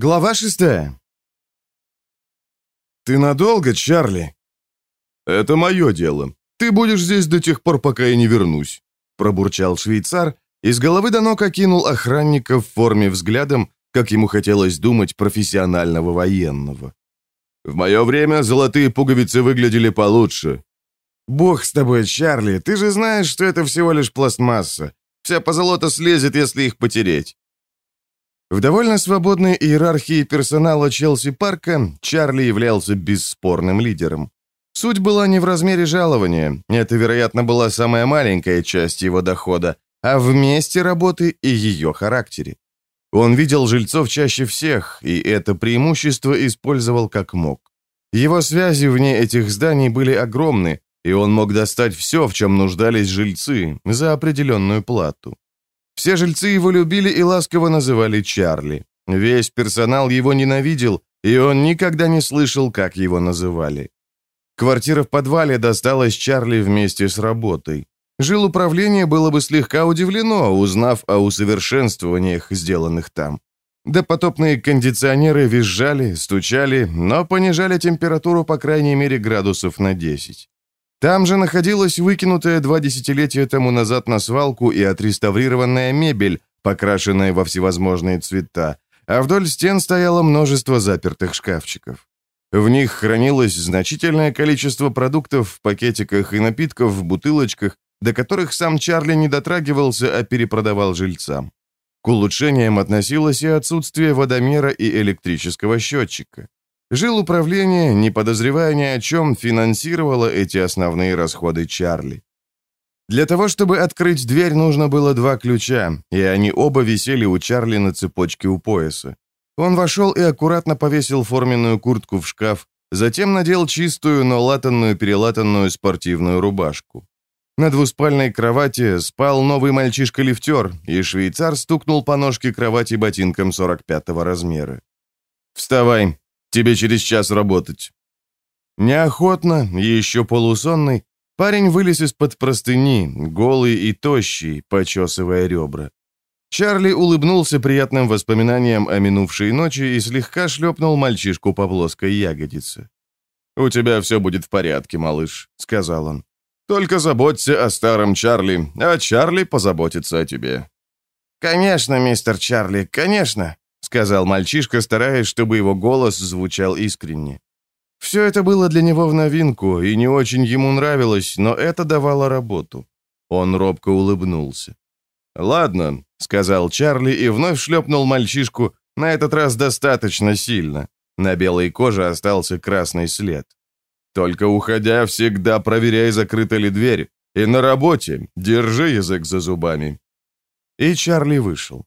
Глава шестая. «Ты надолго, Чарли?» «Это мое дело. Ты будешь здесь до тех пор, пока я не вернусь», пробурчал швейцар и с головы до ног окинул охранника в форме взглядом, как ему хотелось думать, профессионального военного. «В мое время золотые пуговицы выглядели получше». «Бог с тобой, Чарли, ты же знаешь, что это всего лишь пластмасса. Вся позолота слезет, если их потереть». В довольно свободной иерархии персонала Челси Парка Чарли являлся бесспорным лидером. Суть была не в размере жалования, это, вероятно, была самая маленькая часть его дохода, а в месте работы и ее характере. Он видел жильцов чаще всех, и это преимущество использовал как мог. Его связи вне этих зданий были огромны, и он мог достать все, в чем нуждались жильцы, за определенную плату. Все жильцы его любили и ласково называли Чарли. Весь персонал его ненавидел, и он никогда не слышал, как его называли. Квартира в подвале досталась Чарли вместе с работой. Жил управление было бы слегка удивлено, узнав о усовершенствованиях, сделанных там. Допотопные кондиционеры визжали, стучали, но понижали температуру по крайней мере градусов на 10. Там же находилась выкинутая два десятилетия тому назад на свалку и отреставрированная мебель, покрашенная во всевозможные цвета, а вдоль стен стояло множество запертых шкафчиков. В них хранилось значительное количество продуктов в пакетиках и напитков в бутылочках, до которых сам Чарли не дотрагивался, а перепродавал жильцам. К улучшениям относилось и отсутствие водомера и электрического счетчика. Жил управление, не подозревая ни о чем, финансировало эти основные расходы Чарли. Для того, чтобы открыть дверь, нужно было два ключа, и они оба висели у Чарли на цепочке у пояса. Он вошел и аккуратно повесил форменную куртку в шкаф, затем надел чистую, но латанную-перелатанную спортивную рубашку. На двуспальной кровати спал новый мальчишка-лифтер, и швейцар стукнул по ножке кровати ботинком 45-го размера. «Вставай, Тебе через час работать». Неохотно, еще полусонный, парень вылез из-под простыни, голый и тощий, почесывая ребра. Чарли улыбнулся приятным воспоминаниям о минувшей ночи и слегка шлепнул мальчишку по плоской ягодице. «У тебя все будет в порядке, малыш», — сказал он. «Только заботься о старом Чарли, а Чарли позаботится о тебе». «Конечно, мистер Чарли, конечно», — сказал мальчишка, стараясь, чтобы его голос звучал искренне. Все это было для него в новинку, и не очень ему нравилось, но это давало работу. Он робко улыбнулся. «Ладно», — сказал Чарли и вновь шлепнул мальчишку, на этот раз достаточно сильно. На белой коже остался красный след. «Только уходя, всегда проверяй, закрыта ли дверь. И на работе держи язык за зубами». И Чарли вышел.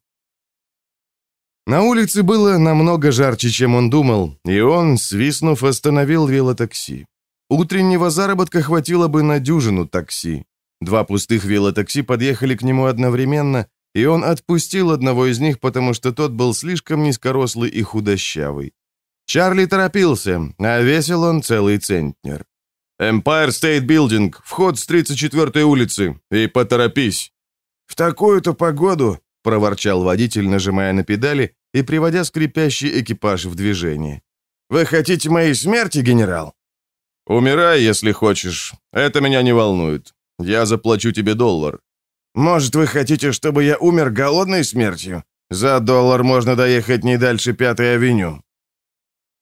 На улице было намного жарче, чем он думал, и он, свистнув, остановил велотакси. Утреннего заработка хватило бы на дюжину такси. Два пустых велотакси подъехали к нему одновременно, и он отпустил одного из них, потому что тот был слишком низкорослый и худощавый. Чарли торопился, а весил он целый центнер. «Empire State Building, вход с 34-й улицы, и поторопись». «В такую-то погоду», — проворчал водитель, нажимая на педали и приводя скрипящий экипаж в движение. «Вы хотите моей смерти, генерал?» «Умирай, если хочешь. Это меня не волнует. Я заплачу тебе доллар». «Может, вы хотите, чтобы я умер голодной смертью? За доллар можно доехать не дальше Пятой авеню».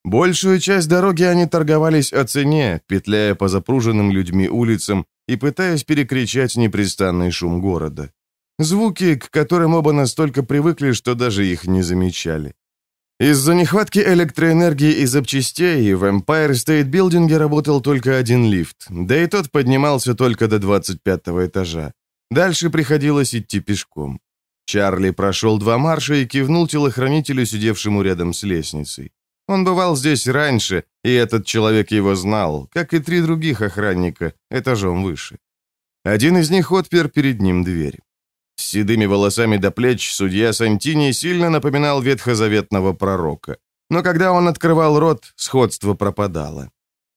Большую часть дороги они торговались о цене, петляя по запруженным людьми улицам и пытаясь перекричать непрестанный шум города. Звуки, к которым оба настолько привыкли, что даже их не замечали. Из-за нехватки электроэнергии и запчастей в Empire State Building работал только один лифт, да и тот поднимался только до 25 этажа. Дальше приходилось идти пешком. Чарли прошел два марша и кивнул телохранителю, сидевшему рядом с лестницей. Он бывал здесь раньше, и этот человек его знал, как и три других охранника, этажом выше. Один из них отпер перед ним дверь. С седыми волосами до плеч судья Сантини сильно напоминал ветхозаветного пророка. Но когда он открывал рот, сходство пропадало.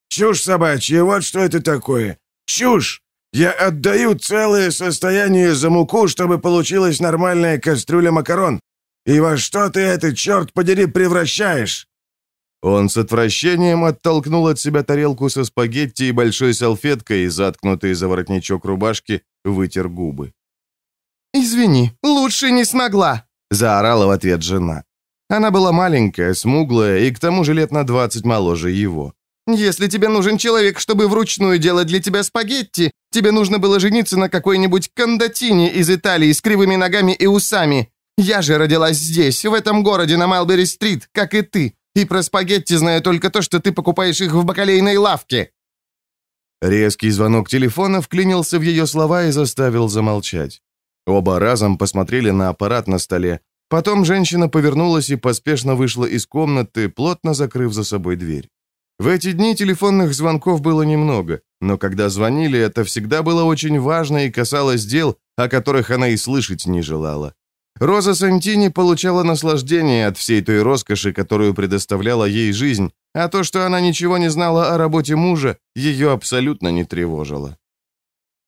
«Чушь собачья, вот что это такое! Чушь! Я отдаю целое состояние за муку, чтобы получилась нормальная кастрюля макарон. И во что ты это, черт подери, превращаешь?» Он с отвращением оттолкнул от себя тарелку со спагетти и большой салфеткой, заткнутой за воротничок рубашки, вытер губы. «Извини, лучше не смогла!» — заорала в ответ жена. Она была маленькая, смуглая и к тому же лет на двадцать моложе его. «Если тебе нужен человек, чтобы вручную делать для тебя спагетти, тебе нужно было жениться на какой-нибудь кондотине из Италии с кривыми ногами и усами. Я же родилась здесь, в этом городе на Малбери-стрит, как и ты, и про спагетти знаю только то, что ты покупаешь их в бакалейной лавке». Резкий звонок телефона вклинился в ее слова и заставил замолчать. Оба разом посмотрели на аппарат на столе. Потом женщина повернулась и поспешно вышла из комнаты, плотно закрыв за собой дверь. В эти дни телефонных звонков было немного, но когда звонили, это всегда было очень важно и касалось дел, о которых она и слышать не желала. Роза Сантини получала наслаждение от всей той роскоши, которую предоставляла ей жизнь, а то, что она ничего не знала о работе мужа, ее абсолютно не тревожило.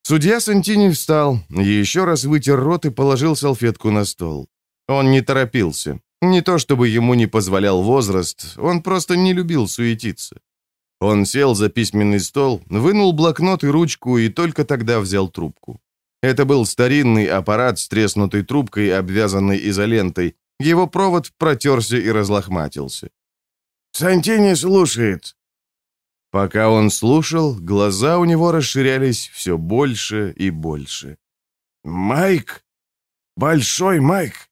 Судья Сантини встал, еще раз вытер рот и положил салфетку на стол. Он не торопился. Не то чтобы ему не позволял возраст, он просто не любил суетиться. Он сел за письменный стол, вынул блокнот и ручку и только тогда взял трубку. Это был старинный аппарат с треснутой трубкой, обвязанной изолентой. Его провод протерся и разлохматился. «Сантини слушает». Пока он слушал, глаза у него расширялись все больше и больше. «Майк? Большой Майк?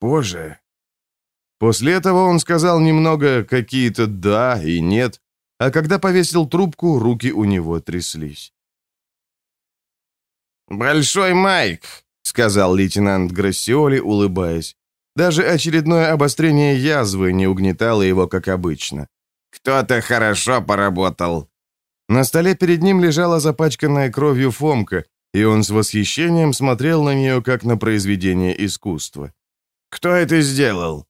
Боже!» После этого он сказал немного какие-то «да» и «нет», а когда повесил трубку, руки у него тряслись. «Большой Майк», — сказал лейтенант Грассиоли, улыбаясь. Даже очередное обострение язвы не угнетало его, как обычно. «Кто-то хорошо поработал». На столе перед ним лежала запачканная кровью Фомка, и он с восхищением смотрел на нее, как на произведение искусства. «Кто это сделал?»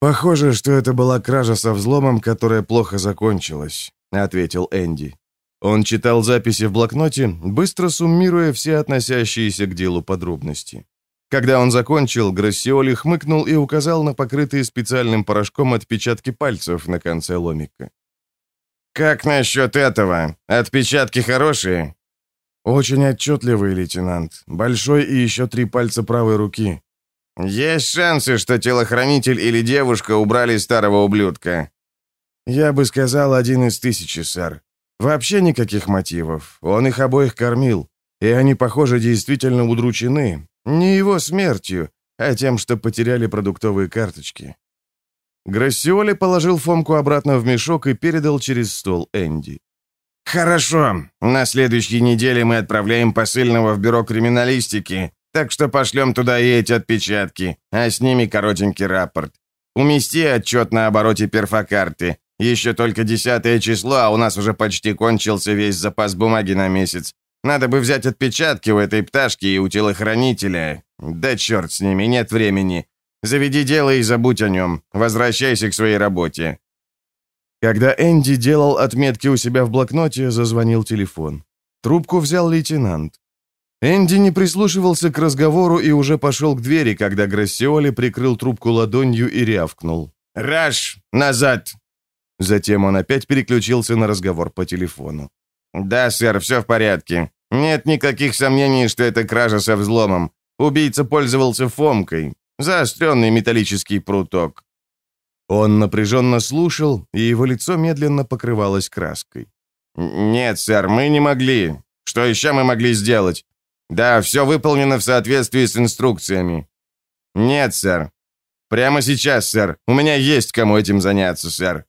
«Похоже, что это была кража со взломом, которая плохо закончилась», — ответил Энди. Он читал записи в блокноте, быстро суммируя все относящиеся к делу подробности. Когда он закончил, Грассиоли хмыкнул и указал на покрытые специальным порошком отпечатки пальцев на конце ломика. «Как насчет этого? Отпечатки хорошие?» «Очень отчетливый, лейтенант. Большой и еще три пальца правой руки». «Есть шансы, что телохранитель или девушка убрали старого ублюдка?» «Я бы сказал, один из тысячи, сэр. Вообще никаких мотивов. Он их обоих кормил. И они, похоже, действительно удручены. Не его смертью, а тем, что потеряли продуктовые карточки. Грассиоли положил Фомку обратно в мешок и передал через стол Энди. «Хорошо. На следующей неделе мы отправляем посыльного в бюро криминалистики, так что пошлем туда и эти отпечатки, а с ними коротенький рапорт. Умести отчет на обороте перфокарты. Еще только десятое число, а у нас уже почти кончился весь запас бумаги на месяц. Надо бы взять отпечатки у этой пташки и у телохранителя. Да черт с ними, нет времени. Заведи дело и забудь о нем. Возвращайся к своей работе». Когда Энди делал отметки у себя в блокноте, зазвонил телефон. Трубку взял лейтенант. Энди не прислушивался к разговору и уже пошел к двери, когда Грассиоли прикрыл трубку ладонью и рявкнул. «Раш! Назад! Затем он опять переключился на разговор по телефону. «Да, сэр, все в порядке. Нет никаких сомнений, что это кража со взломом. Убийца пользовался фомкой. Заостренный металлический пруток». Он напряженно слушал, и его лицо медленно покрывалось краской. «Нет, сэр, мы не могли. Что еще мы могли сделать? Да, все выполнено в соответствии с инструкциями». «Нет, сэр. Прямо сейчас, сэр. У меня есть кому этим заняться, сэр.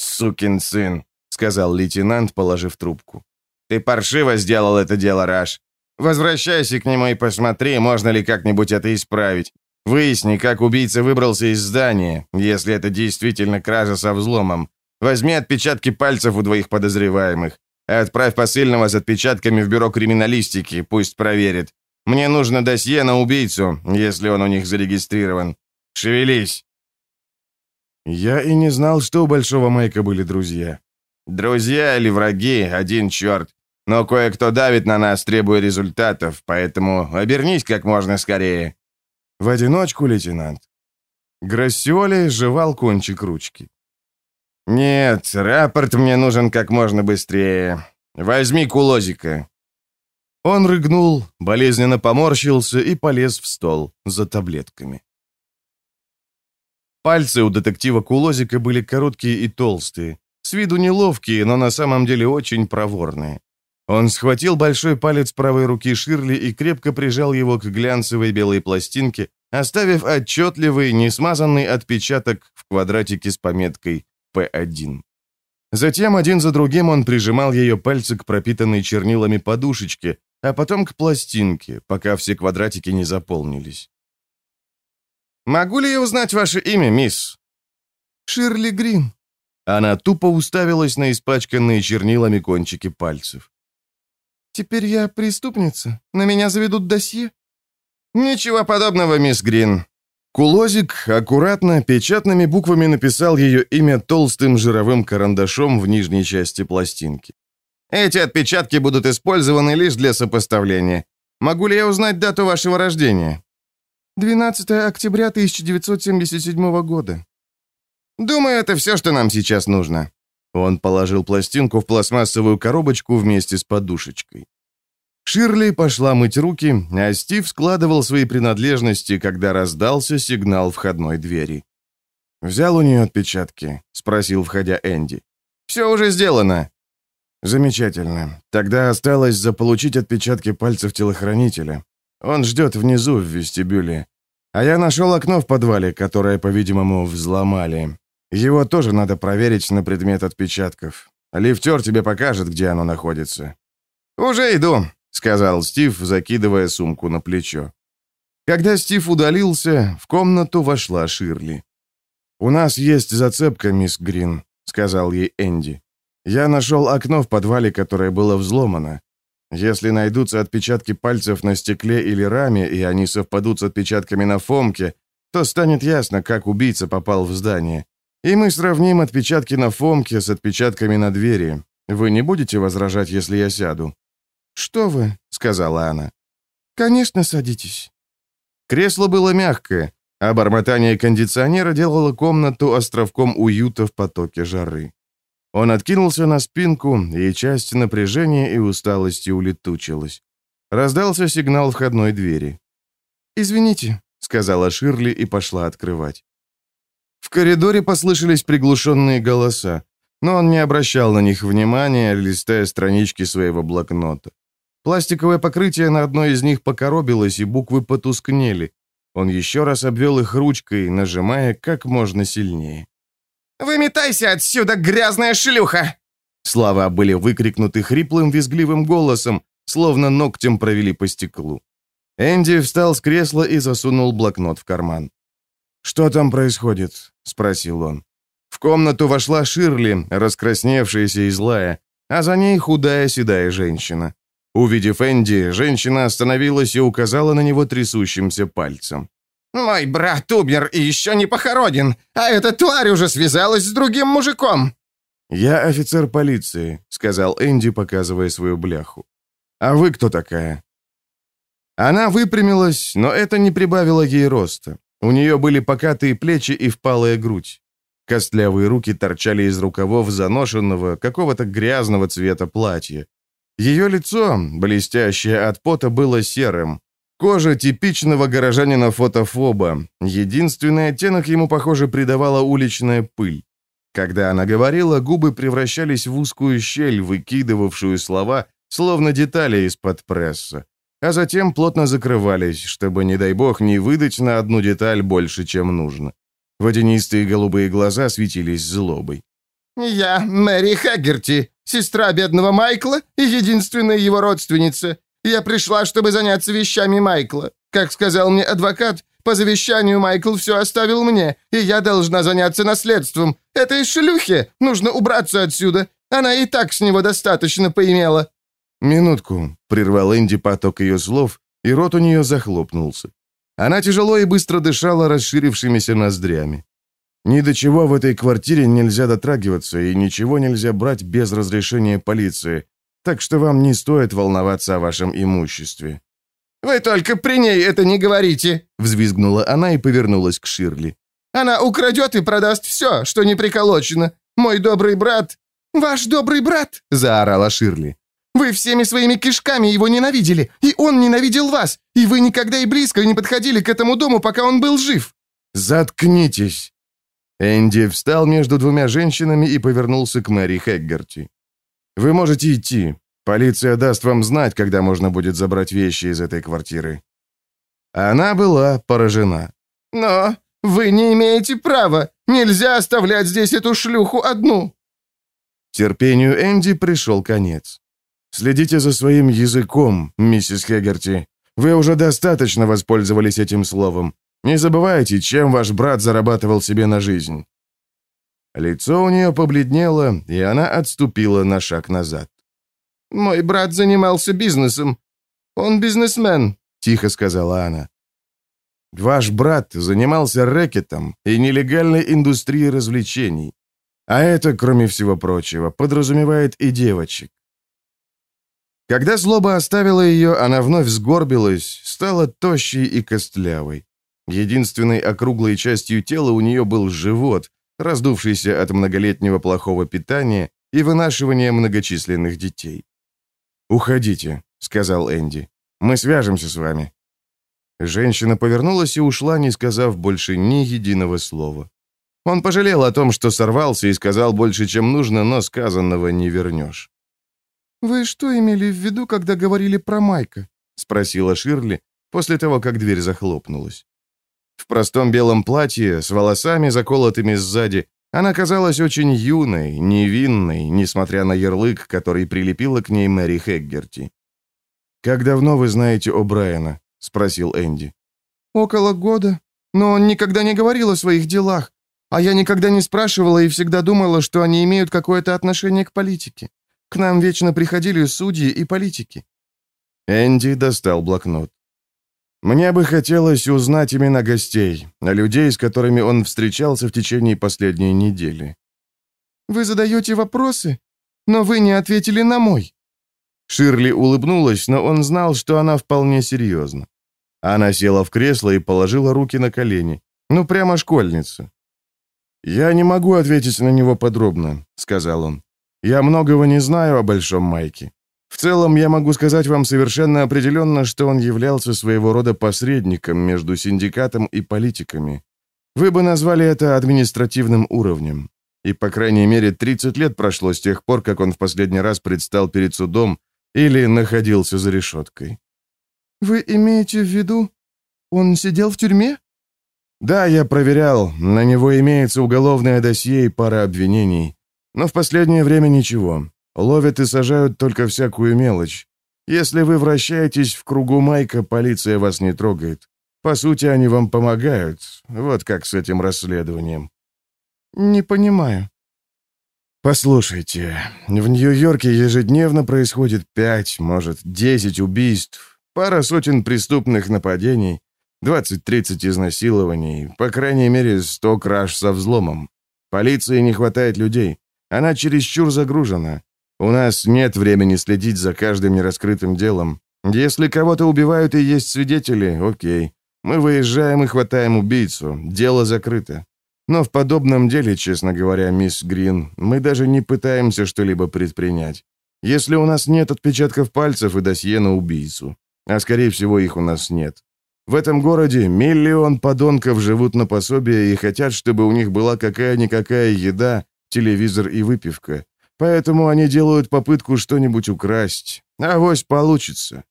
«Сукин сын», — сказал лейтенант, положив трубку. «Ты паршиво сделал это дело, Раш. Возвращайся к нему и посмотри, можно ли как-нибудь это исправить. Выясни, как убийца выбрался из здания, если это действительно кража со взломом. Возьми отпечатки пальцев у двоих подозреваемых. Отправь посыльного с отпечатками в бюро криминалистики, пусть проверит. Мне нужно досье на убийцу, если он у них зарегистрирован. Шевелись!» Я и не знал, что у Большого Майка были друзья. Друзья или враги, один черт. Но кое-кто давит на нас, требуя результатов, поэтому обернись как можно скорее. «В одиночку, лейтенант?» Грассиоли жевал кончик ручки. «Нет, рапорт мне нужен как можно быстрее. Возьми кулозика». Он рыгнул, болезненно поморщился и полез в стол за таблетками. Пальцы у детектива Кулозика были короткие и толстые, с виду неловкие, но на самом деле очень проворные. Он схватил большой палец правой руки Ширли и крепко прижал его к глянцевой белой пластинке, оставив отчетливый, несмазанный отпечаток в квадратике с пометкой П1. Затем один за другим он прижимал ее пальцы к пропитанной чернилами подушечке, а потом к пластинке, пока все квадратики не заполнились. «Могу ли я узнать ваше имя, мисс?» «Ширли Грин». Она тупо уставилась на испачканные чернилами кончики пальцев. «Теперь я преступница? На меня заведут досье?» «Ничего подобного, мисс Грин». Кулозик аккуратно, печатными буквами написал ее имя толстым жировым карандашом в нижней части пластинки. «Эти отпечатки будут использованы лишь для сопоставления. Могу ли я узнать дату вашего рождения?» 12 октября 1977 года. Думаю, это все, что нам сейчас нужно. Он положил пластинку в пластмассовую коробочку вместе с подушечкой. Ширли пошла мыть руки, а Стив складывал свои принадлежности, когда раздался сигнал входной двери. «Взял у нее отпечатки?» — спросил, входя Энди. «Все уже сделано». «Замечательно. Тогда осталось заполучить отпечатки пальцев телохранителя. Он ждет внизу, в вестибюле. А я нашел окно в подвале, которое, по-видимому, взломали. Его тоже надо проверить на предмет отпечатков. Лифтер тебе покажет, где оно находится». «Уже иду», — сказал Стив, закидывая сумку на плечо. Когда Стив удалился, в комнату вошла Ширли. «У нас есть зацепка, мисс Грин», — сказал ей Энди. «Я нашел окно в подвале, которое было взломано. Если найдутся отпечатки пальцев на стекле или раме, и они совпадут с отпечатками на Фомке, то станет ясно, как убийца попал в здание. И мы сравним отпечатки на Фомке с отпечатками на двери. Вы не будете возражать, если я сяду?» «Что вы?» — сказала она. «Конечно, садитесь». Кресло было мягкое, а бормотание кондиционера делало комнату островком уюта в потоке жары. Он откинулся на спинку, и часть напряжения и усталости улетучилась. Раздался сигнал входной двери. «Извините», — сказала Ширли и пошла открывать. В коридоре послышались приглушенные голоса, но он не обращал на них внимания, листая странички своего блокнота. Пластиковое покрытие на одной из них покоробилось, и буквы потускнели. Он еще раз обвел их ручкой, нажимая как можно сильнее. «Выметайся отсюда, грязная шлюха!» Слова были выкрикнуты хриплым визгливым голосом, словно ногтем провели по стеклу. Энди встал с кресла и засунул блокнот в карман. «Что там происходит?» — спросил он. В комнату вошла Ширли, раскрасневшаяся и злая, а за ней худая седая женщина. Увидев Энди, женщина остановилась и указала на него трясущимся пальцем. «Мой брат умер и еще не похоронен, а эта тварь уже связалась с другим мужиком!» «Я офицер полиции», — сказал Энди, показывая свою бляху. «А вы кто такая?» Она выпрямилась, но это не прибавило ей роста. У нее были покатые плечи и впалая грудь. Костлявые руки торчали из рукавов заношенного, какого-то грязного цвета платья. Ее лицо, блестящее от пота, было серым, Кожа типичного горожанина-фотофоба. Единственный оттенок ему, похоже, придавала уличная пыль. Когда она говорила, губы превращались в узкую щель, выкидывавшую слова, словно детали из-под пресса. А затем плотно закрывались, чтобы, не дай бог, не выдать на одну деталь больше, чем нужно. Водянистые голубые глаза светились злобой. «Я Мэри Хаггерти, сестра бедного Майкла и единственная его родственница. Я пришла, чтобы заняться вещами Майкла. Как сказал мне адвокат, по завещанию Майкл все оставил мне, и я должна заняться наследством. Этой шлюхе нужно убраться отсюда. Она и так с него достаточно поимела». «Минутку», — прервал Энди поток ее слов, и рот у нее захлопнулся. Она тяжело и быстро дышала расширившимися ноздрями. Ни до чего в этой квартире нельзя дотрагиваться, и ничего нельзя брать без разрешения полиции так что вам не стоит волноваться о вашем имуществе». «Вы только при ней это не говорите!» Взвизгнула она и повернулась к Ширли. «Она украдет и продаст все, что не приколочено. Мой добрый брат...» «Ваш добрый брат!» — заорала Ширли. «Вы всеми своими кишками его ненавидели, и он ненавидел вас, и вы никогда и близко не подходили к этому дому, пока он был жив!» «Заткнитесь!» Энди встал между двумя женщинами и повернулся к Мэри Хэггерти. «Вы можете идти. Полиция даст вам знать, когда можно будет забрать вещи из этой квартиры». Она была поражена. «Но вы не имеете права. Нельзя оставлять здесь эту шлюху одну». Терпению Энди пришел конец. «Следите за своим языком, миссис Хегерти. Вы уже достаточно воспользовались этим словом. Не забывайте, чем ваш брат зарабатывал себе на жизнь». Лицо у нее побледнело, и она отступила на шаг назад. «Мой брат занимался бизнесом. Он бизнесмен», — тихо сказала она. «Ваш брат занимался рэкетом и нелегальной индустрией развлечений. А это, кроме всего прочего, подразумевает и девочек. Когда злоба оставила ее, она вновь сгорбилась, стала тощей и костлявой. Единственной округлой частью тела у нее был живот, раздувшийся от многолетнего плохого питания и вынашивания многочисленных детей. «Уходите», — сказал Энди. «Мы свяжемся с вами». Женщина повернулась и ушла, не сказав больше ни единого слова. Он пожалел о том, что сорвался и сказал больше, чем нужно, но сказанного не вернешь. «Вы что имели в виду, когда говорили про Майка?» — спросила Ширли после того, как дверь захлопнулась. В простом белом платье, с волосами, заколотыми сзади, она казалась очень юной, невинной, несмотря на ярлык, который прилепила к ней Мэри Хэггерти. «Как давно вы знаете о Брайана?» — спросил Энди. «Около года. Но он никогда не говорил о своих делах. А я никогда не спрашивала и всегда думала, что они имеют какое-то отношение к политике. К нам вечно приходили судьи и политики». Энди достал блокнот. «Мне бы хотелось узнать имена гостей, а людей, с которыми он встречался в течение последней недели». «Вы задаете вопросы, но вы не ответили на мой». Ширли улыбнулась, но он знал, что она вполне серьезна. Она села в кресло и положила руки на колени. Ну, прямо школьница. «Я не могу ответить на него подробно», — сказал он. «Я многого не знаю о Большом Майке. В целом, я могу сказать вам совершенно определенно, что он являлся своего рода посредником между синдикатом и политиками. Вы бы назвали это административным уровнем. И, по крайней мере, 30 лет прошло с тех пор, как он в последний раз предстал перед судом или находился за решеткой». «Вы имеете в виду, он сидел в тюрьме?» Да, я проверял. На него имеется уголовное досье и пара обвинений. Но в последнее время ничего. Ловят и сажают только всякую мелочь. Если вы вращаетесь в кругу Майка, полиция вас не трогает. По сути, они вам помогают. Вот как с этим расследованием. Не понимаю. Послушайте, в Нью-Йорке ежедневно происходит пять, может, десять убийств, пара сотен преступных нападений, 20-30 изнасилований, по крайней мере, 100 краж со взломом. Полиции не хватает людей. Она чересчур загружена. У нас нет времени следить за каждым нераскрытым делом. Если кого-то убивают и есть свидетели, окей. Мы выезжаем и хватаем убийцу. Дело закрыто. Но в подобном деле, честно говоря, мисс Грин, мы даже не пытаемся что-либо предпринять. Если у нас нет отпечатков пальцев и досье на убийцу. А скорее всего, их у нас нет. В этом городе миллион подонков живут на пособие и хотят, чтобы у них была какая-никакая еда, телевизор и выпивка. Поэтому они делают попытку что-нибудь украсть. Авось получится.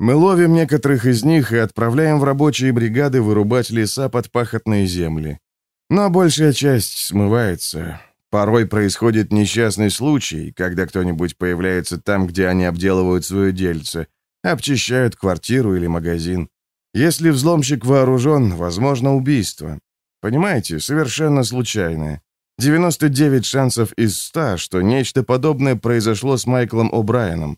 Мы ловим некоторых из них и отправляем в рабочие бригады вырубать леса под пахотные земли. Но большая часть смывается. Порой происходит несчастный случай, когда кто-нибудь появляется там, где они обделывают свое дельце, обчищают квартиру или магазин. Если взломщик вооружен, возможно убийство. Понимаете, совершенно случайное. 99 шансов из 100, что нечто подобное произошло с Майклом О'Брайеном.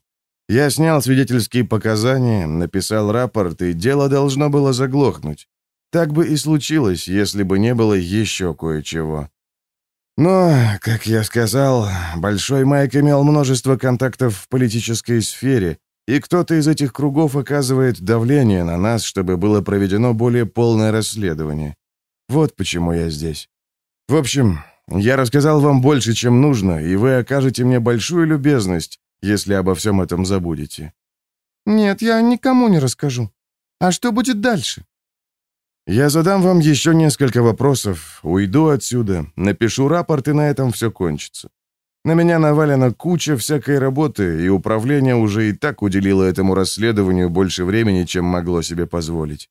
Я снял свидетельские показания, написал рапорт, и дело должно было заглохнуть. Так бы и случилось, если бы не было еще кое-чего. Но, как я сказал, Большой Майк имел множество контактов в политической сфере, и кто-то из этих кругов оказывает давление на нас, чтобы было проведено более полное расследование. Вот почему я здесь. В общем, я рассказал вам больше, чем нужно, и вы окажете мне большую любезность, если обо всем этом забудете». «Нет, я никому не расскажу. А что будет дальше?» «Я задам вам еще несколько вопросов, уйду отсюда, напишу рапорт, и на этом все кончится. На меня навалена куча всякой работы, и управление уже и так уделило этому расследованию больше времени, чем могло себе позволить».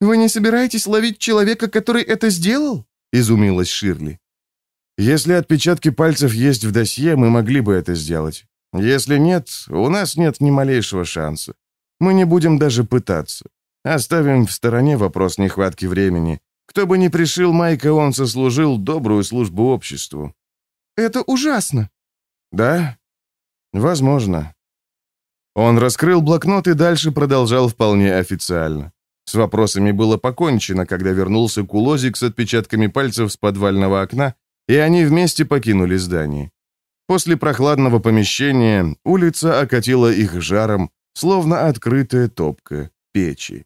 «Вы не собираетесь ловить человека, который это сделал?» — изумилась Ширли. «Если отпечатки пальцев есть в досье, мы могли бы это сделать. Если нет, у нас нет ни малейшего шанса. Мы не будем даже пытаться. Оставим в стороне вопрос нехватки времени. Кто бы ни пришил Майка, он сослужил добрую службу обществу. Это ужасно. Да? Возможно. Он раскрыл блокнот и дальше продолжал вполне официально. С вопросами было покончено, когда вернулся Кулозик с отпечатками пальцев с подвального окна, и они вместе покинули здание. После прохладного помещения улица окатила их жаром, словно открытая топка печи.